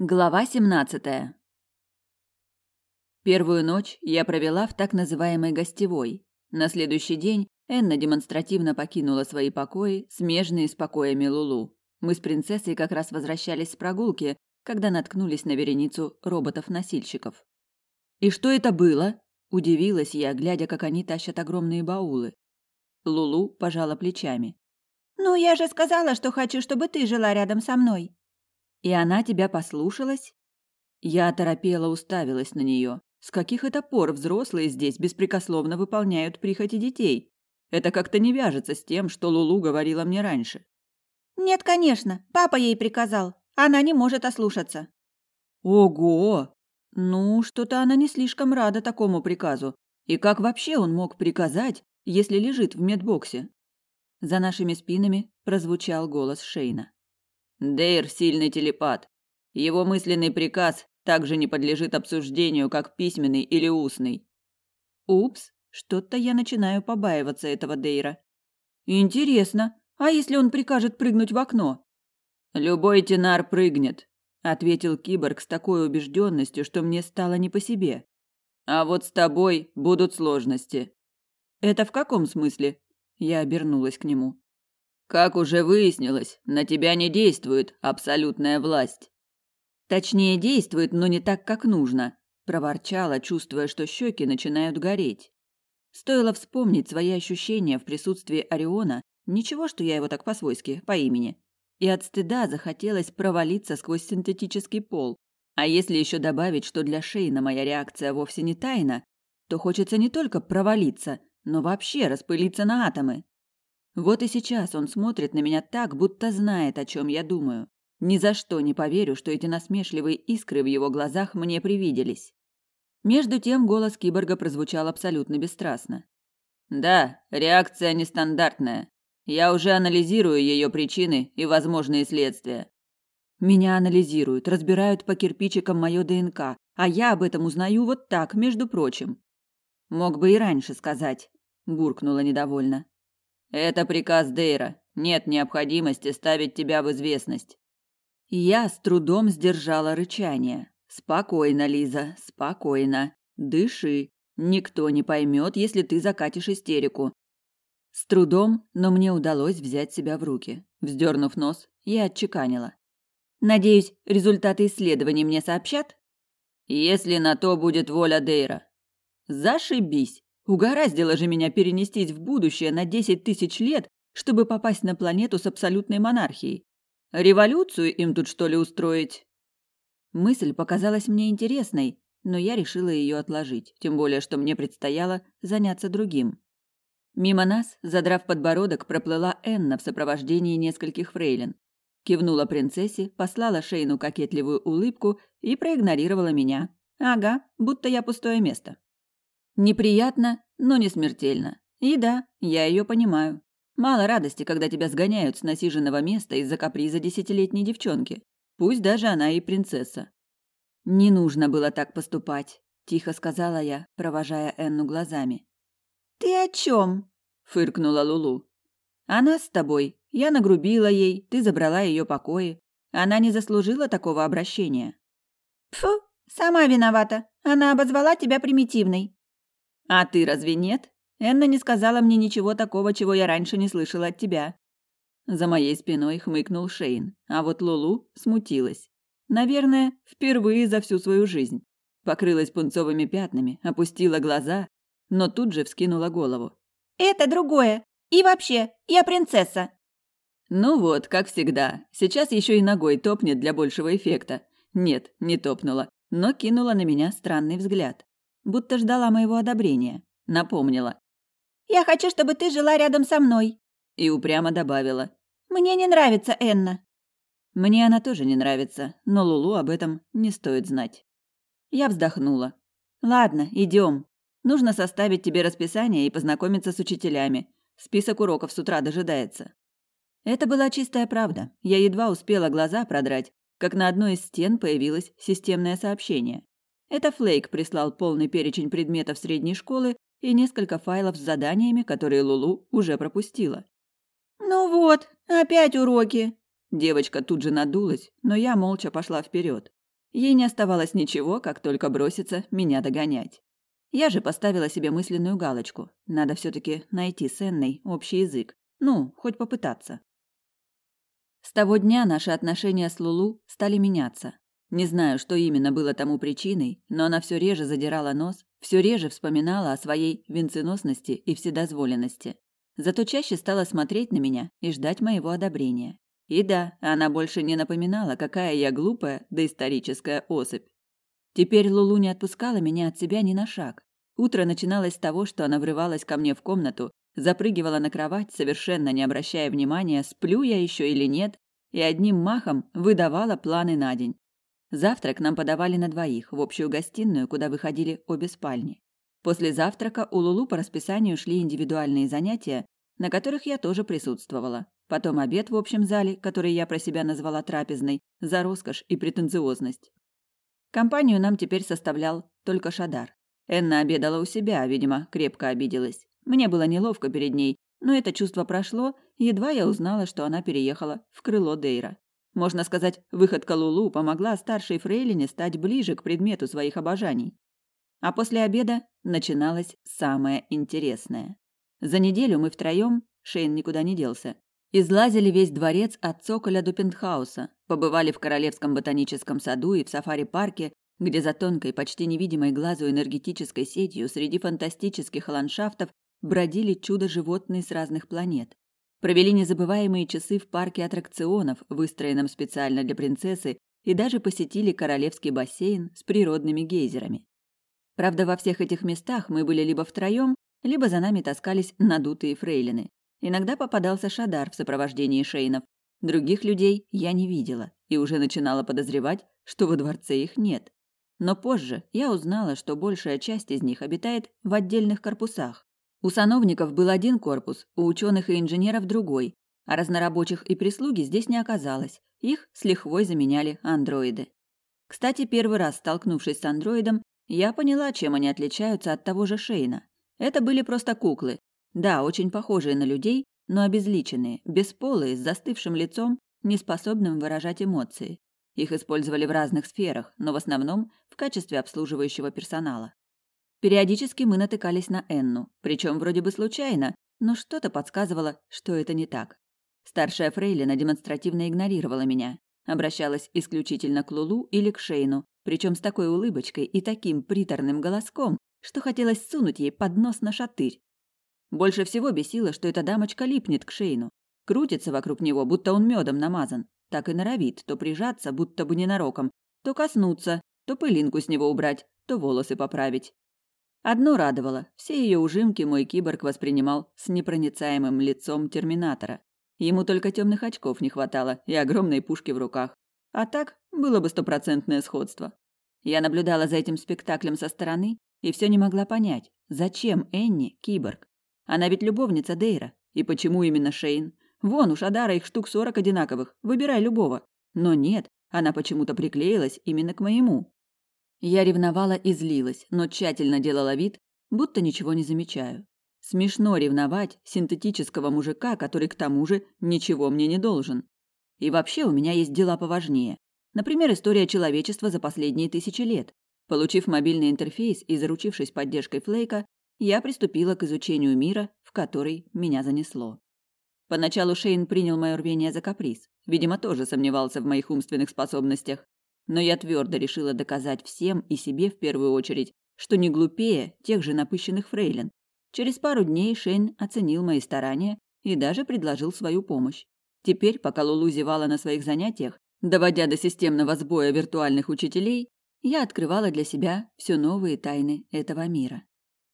Глава 17. Первую ночь я провела в так называемой гостевой. На следующий день Энна демонстративно покинула свои покои, смежные с покоями Лулу. Мы с принцессой как раз возвращались с прогулки, когда наткнулись на вереницу роботов-носильщиков. «И что это было?» – удивилась я, глядя, как они тащат огромные баулы. Лулу пожала плечами. «Ну, я же сказала, что хочу, чтобы ты жила рядом со мной», и она тебя послушалась? Я оторопела уставилась на нее. С каких это пор взрослые здесь беспрекословно выполняют прихоти детей? Это как-то не вяжется с тем, что Лулу говорила мне раньше. Нет, конечно, папа ей приказал. Она не может ослушаться. Ого! Ну, что-то она не слишком рада такому приказу. И как вообще он мог приказать, если лежит в медбоксе? За нашими спинами прозвучал голос Шейна. Дейр – сильный телепат. Его мысленный приказ также не подлежит обсуждению, как письменный или устный. Упс, что-то я начинаю побаиваться этого Дейра. Интересно, а если он прикажет прыгнуть в окно? Любой тенар прыгнет, ответил киборг с такой убежденностью, что мне стало не по себе. А вот с тобой будут сложности. Это в каком смысле? Я обернулась к нему. Как уже выяснилось, на тебя не действует абсолютная власть. Точнее, действует, но не так, как нужно, проворчала, чувствуя, что щеки начинают гореть. Стоило вспомнить свои ощущения в присутствии Ориона, ничего, что я его так по-свойски, по имени. И от стыда захотелось провалиться сквозь синтетический пол. А если еще добавить, что для Шейна моя реакция вовсе не тайна, то хочется не только провалиться, но вообще распылиться на атомы. Вот и сейчас он смотрит на меня так, будто знает, о чем я думаю. Ни за что не поверю, что эти насмешливые искры в его глазах мне привиделись. Между тем голос киборга прозвучал абсолютно бесстрастно. Да, реакция нестандартная. Я уже анализирую ее причины и возможные следствия. Меня анализируют, разбирают по кирпичикам мое ДНК, а я об этом узнаю вот так, между прочим. Мог бы и раньше сказать, буркнула недовольно. Это приказ Дейра. Нет необходимости ставить тебя в известность. Я с трудом сдержала рычание. Спокойно, Лиза, спокойно. Дыши. Никто не поймет, если ты закатишь истерику. С трудом, но мне удалось взять себя в руки. Вздернув нос, я отчеканила. Надеюсь, результаты исследований мне сообщат? Если на то будет воля Дейра. Зашибись. Угораздило же меня перенестись в будущее на десять тысяч лет, чтобы попасть на планету с абсолютной монархией. Революцию им тут что ли устроить? Мысль показалась мне интересной, но я решила ее отложить, тем более что мне предстояло заняться другим. Мимо нас, задрав подбородок, проплыла Энна в сопровождении нескольких фрейлин. Кивнула принцессе, послала Шейну кокетливую улыбку и проигнорировала меня. Ага, будто я пустое место. Неприятно, но не смертельно. И да, я ее понимаю. Мало радости, когда тебя сгоняют с насиженного места из-за каприза десятилетней девчонки. Пусть даже она и принцесса. Не нужно было так поступать, тихо сказала я, провожая Энну глазами. Ты о чем? фыркнула Лулу. Она с тобой. Я нагрубила ей, ты забрала ее покои. Она не заслужила такого обращения. Фу, сама виновата. Она обозвала тебя примитивной. А ты разве нет? Энна не сказала мне ничего такого, чего я раньше не слышала от тебя. За моей спиной хмыкнул Шейн, а вот Лулу смутилась. Наверное, впервые за всю свою жизнь. Покрылась пунцовыми пятнами, опустила глаза, но тут же вскинула голову. «Это другое. И вообще, я принцесса». Ну вот, как всегда. Сейчас еще и ногой топнет для большего эффекта. Нет, не топнула, но кинула на меня странный взгляд будто ждала моего одобрения. Напомнила. «Я хочу, чтобы ты жила рядом со мной». И упрямо добавила. «Мне не нравится Энна». Мне она тоже не нравится, но Лулу об этом не стоит знать. Я вздохнула. «Ладно, идем. Нужно составить тебе расписание и познакомиться с учителями. Список уроков с утра дожидается». Это была чистая правда. Я едва успела глаза продрать, как на одной из стен появилось системное сообщение. Это Флейк прислал полный перечень предметов средней школы и несколько файлов с заданиями, которые Лулу уже пропустила. «Ну вот, опять уроки!» Девочка тут же надулась, но я молча пошла вперед. ей не оставалось ничего, как только броситься меня догонять. Я же поставила себе мысленную галочку. Надо все таки найти с Энной общий язык. Ну, хоть попытаться. С того дня наши отношения с Лулу стали меняться. Не знаю, что именно было тому причиной, но она все реже задирала нос, все реже вспоминала о своей венценосности и вседозволенности. Зато чаще стала смотреть на меня и ждать моего одобрения. И да, она больше не напоминала, какая я глупая доисторическая особь. Теперь Лулу не отпускала меня от себя ни на шаг. Утро начиналось с того, что она врывалась ко мне в комнату, запрыгивала на кровать, совершенно не обращая внимания, сплю я еще или нет, и одним махом выдавала планы на день. Завтрак нам подавали на двоих, в общую гостиную, куда выходили обе спальни. После завтрака у Лулу по расписанию шли индивидуальные занятия, на которых я тоже присутствовала. Потом обед в общем зале, который я про себя назвала трапезной, за роскошь и претенциозность. Компанию нам теперь составлял только Шадар. Энна обедала у себя, видимо, крепко обиделась. Мне было неловко перед ней, но это чувство прошло, едва я узнала, что она переехала в крыло Дейра. Можно сказать, выходка Лулу помогла старшей фрейлине стать ближе к предмету своих обожаний. А после обеда начиналось самое интересное. За неделю мы втроем, Шейн никуда не делся, излазили весь дворец от цоколя до пентхауса, побывали в Королевском ботаническом саду и в сафари-парке, где за тонкой, почти невидимой глазу энергетической сетью среди фантастических ландшафтов бродили чудо-животные с разных планет. Провели незабываемые часы в парке аттракционов, выстроенном специально для принцессы, и даже посетили королевский бассейн с природными гейзерами. Правда, во всех этих местах мы были либо втроем, либо за нами таскались надутые фрейлины. Иногда попадался Шадар в сопровождении шейнов. Других людей я не видела и уже начинала подозревать, что во дворце их нет. Но позже я узнала, что большая часть из них обитает в отдельных корпусах. У сановников был один корпус, у ученых и инженеров другой, а разнорабочих и прислуги здесь не оказалось. Их с лихвой заменяли андроиды. Кстати, первый раз столкнувшись с андроидом, я поняла, чем они отличаются от того же Шейна. Это были просто куклы. Да, очень похожие на людей, но обезличенные, бесполые, с застывшим лицом, неспособным выражать эмоции. Их использовали в разных сферах, но в основном в качестве обслуживающего персонала. Периодически мы натыкались на Энну, причем вроде бы случайно, но что-то подсказывало, что это не так. Старшая Фрейлина демонстративно игнорировала меня, обращалась исключительно к Лулу или к Шейну, причем с такой улыбочкой и таким приторным голоском, что хотелось сунуть ей под нос на шатырь. Больше всего бесило, что эта дамочка липнет к Шейну, крутится вокруг него, будто он медом намазан, так и норовит то прижаться, будто бы ненароком, то коснуться, то пылинку с него убрать, то волосы поправить. Одно радовало, все ее ужимки мой киборг воспринимал с непроницаемым лицом терминатора. Ему только темных очков не хватало и огромной пушки в руках. А так было бы стопроцентное сходство. Я наблюдала за этим спектаклем со стороны и все не могла понять, зачем Энни киборг. Она ведь любовница Дейра. И почему именно Шейн? Вон, у Шадара их штук сорок одинаковых, выбирай любого. Но нет, она почему-то приклеилась именно к моему. Я ревновала и злилась, но тщательно делала вид, будто ничего не замечаю. Смешно ревновать синтетического мужика, который к тому же ничего мне не должен. И вообще у меня есть дела поважнее. Например, история человечества за последние тысячи лет. Получив мобильный интерфейс и заручившись поддержкой Флейка, я приступила к изучению мира, в который меня занесло. Поначалу Шейн принял мое рвение за каприз. Видимо, тоже сомневался в моих умственных способностях. Но я твердо решила доказать всем и себе в первую очередь, что не глупее тех же напыщенных фрейлин. Через пару дней Шейн оценил мои старания и даже предложил свою помощь. Теперь, пока Лулу зевала на своих занятиях, доводя до системного сбоя виртуальных учителей, я открывала для себя все новые тайны этого мира.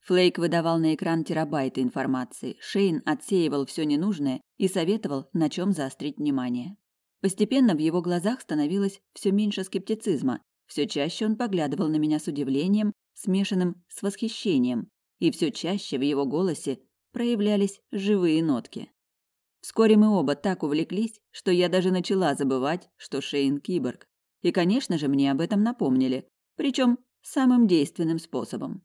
Флейк выдавал на экран терабайты информации, Шейн отсеивал все ненужное и советовал, на чем заострить внимание. Постепенно в его глазах становилось все меньше скептицизма, все чаще он поглядывал на меня с удивлением, смешанным с восхищением, и все чаще в его голосе проявлялись живые нотки. Вскоре мы оба так увлеклись, что я даже начала забывать, что Шейн киборг. И, конечно же, мне об этом напомнили, причем самым действенным способом.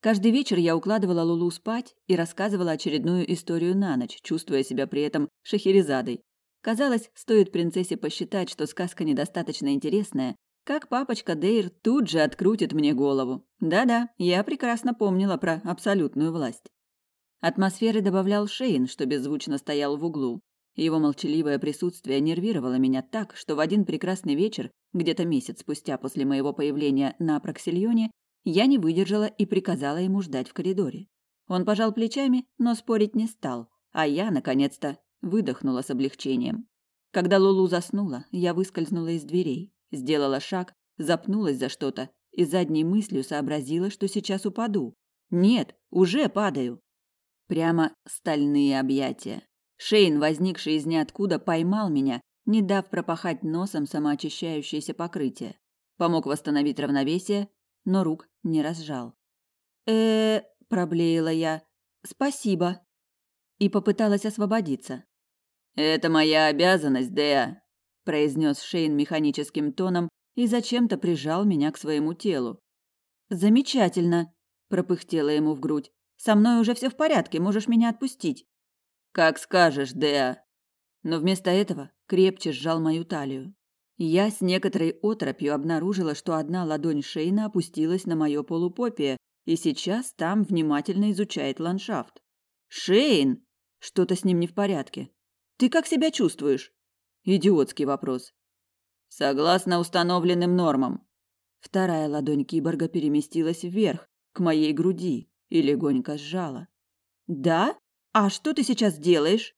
Каждый вечер я укладывала Лулу спать и рассказывала очередную историю на ночь, чувствуя себя при этом шахерезадой, Казалось, стоит принцессе посчитать, что сказка недостаточно интересная, как папочка Дейр тут же открутит мне голову. Да-да, я прекрасно помнила про абсолютную власть. Атмосферы добавлял Шейн, что беззвучно стоял в углу. Его молчаливое присутствие нервировало меня так, что в один прекрасный вечер, где-то месяц спустя после моего появления на Проксильоне, я не выдержала и приказала ему ждать в коридоре. Он пожал плечами, но спорить не стал, а я, наконец-то, выдохнула с облегчением. Когда Лулу заснула, я выскользнула из дверей, сделала шаг, запнулась за что-то и задней мыслью сообразила, что сейчас упаду. Нет, уже падаю. Прямо стальные объятия. Шейн, возникший из ниоткуда, поймал меня, не дав пропахать носом самоочищающееся покрытие. Помог восстановить равновесие, но рук не разжал. э проблеяла я. «Спасибо». И попыталась освободиться. «Это моя обязанность, Деа», – произнес Шейн механическим тоном и зачем-то прижал меня к своему телу. «Замечательно», – пропыхтела ему в грудь. «Со мной уже все в порядке, можешь меня отпустить». «Как скажешь, Деа». Но вместо этого крепче сжал мою талию. Я с некоторой отропью обнаружила, что одна ладонь Шейна опустилась на мое полупопие, и сейчас там внимательно изучает ландшафт. «Шейн!» Что-то с ним не в порядке. «Ты как себя чувствуешь?» Идиотский вопрос. «Согласно установленным нормам». Вторая ладонь киборга переместилась вверх, к моей груди, и легонько сжала. «Да? А что ты сейчас делаешь?»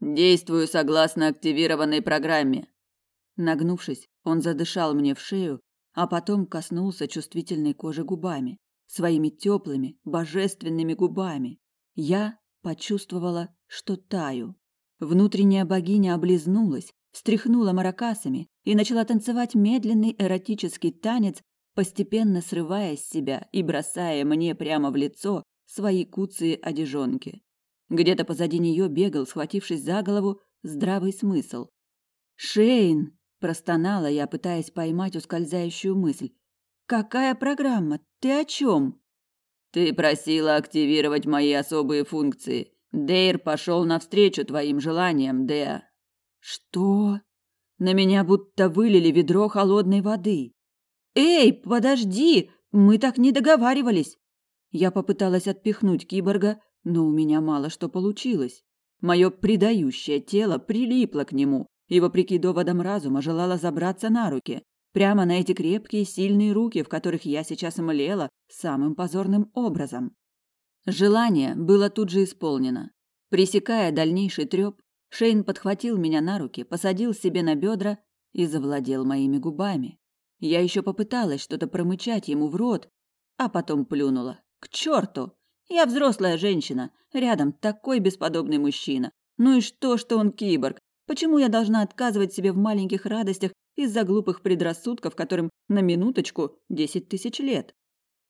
«Действую согласно активированной программе», Нагнувшись, он задышал мне в шею, а потом коснулся чувствительной кожи губами, своими теплыми, божественными губами. Я почувствовала, что таю. Внутренняя богиня облизнулась, встряхнула маракасами и начала танцевать медленный эротический танец, постепенно срывая с себя и бросая мне прямо в лицо свои куцые одежонки. Где-то позади нее бегал, схватившись за голову, здравый смысл. «Шейн!» Простонала я, пытаясь поймать ускользающую мысль. «Какая программа? Ты о чем?» «Ты просила активировать мои особые функции. Дейр пошел навстречу твоим желаниям, Деа». «Что?» На меня будто вылили ведро холодной воды. «Эй, подожди! Мы так не договаривались!» Я попыталась отпихнуть киборга, но у меня мало что получилось. Мое предающее тело прилипло к нему, и, вопреки доводам разума, желала забраться на руки, прямо на эти крепкие, сильные руки, в которых я сейчас млела самым позорным образом. Желание было тут же исполнено. Пресекая дальнейший трёп, Шейн подхватил меня на руки, посадил себе на бедра и завладел моими губами. Я еще попыталась что-то промычать ему в рот, а потом плюнула. К черту! Я взрослая женщина, рядом такой бесподобный мужчина. Ну и что, что он киборг? Почему я должна отказывать себе в маленьких радостях из-за глупых предрассудков, которым на минуточку десять тысяч лет?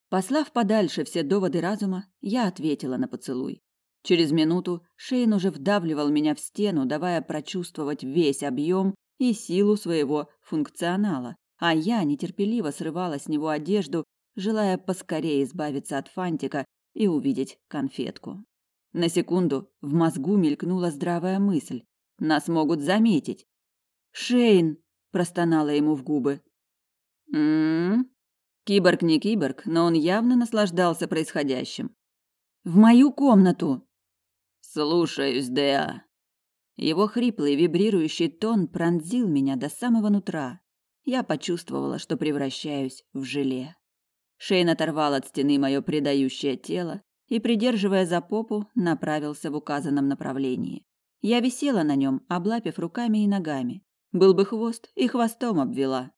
Послав подальше все доводы разума, я ответила на поцелуй. Через минуту Шейн уже вдавливал меня в стену, давая прочувствовать весь объем и силу своего функционала, а я нетерпеливо срывала с него одежду, желая поскорее избавиться от фантика и увидеть конфетку. На секунду в мозгу мелькнула здравая мысль. Нас могут заметить. Шейн, простонала ему в губы. М? Киборг не киборг, но он явно наслаждался происходящим. В мою комнату. Слушаюсь, Деа. Его хриплый вибрирующий тон пронзил меня до самого нутра. Я почувствовала, что превращаюсь в желе. Шейн оторвал от стены мое предающее тело и, придерживая за попу, направился в указанном направлении. Я висела на нем, облапив руками и ногами. Был бы хвост, и хвостом обвела.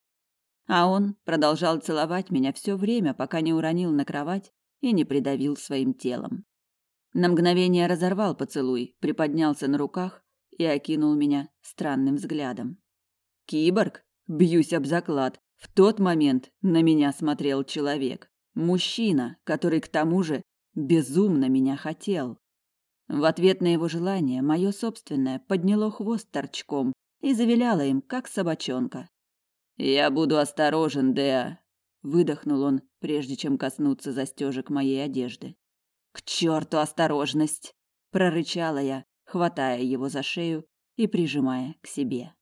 А он продолжал целовать меня все время, пока не уронил на кровать и не придавил своим телом. На мгновение разорвал поцелуй, приподнялся на руках и окинул меня странным взглядом. Киборг, бьюсь об заклад, в тот момент на меня смотрел человек, мужчина, который к тому же безумно меня хотел. В ответ на его желание мое собственное подняло хвост торчком и завиляло им, как собачонка. «Я буду осторожен, Деа», — выдохнул он, прежде чем коснуться застежек моей одежды. «К черту осторожность!» — прорычала я, хватая его за шею и прижимая к себе.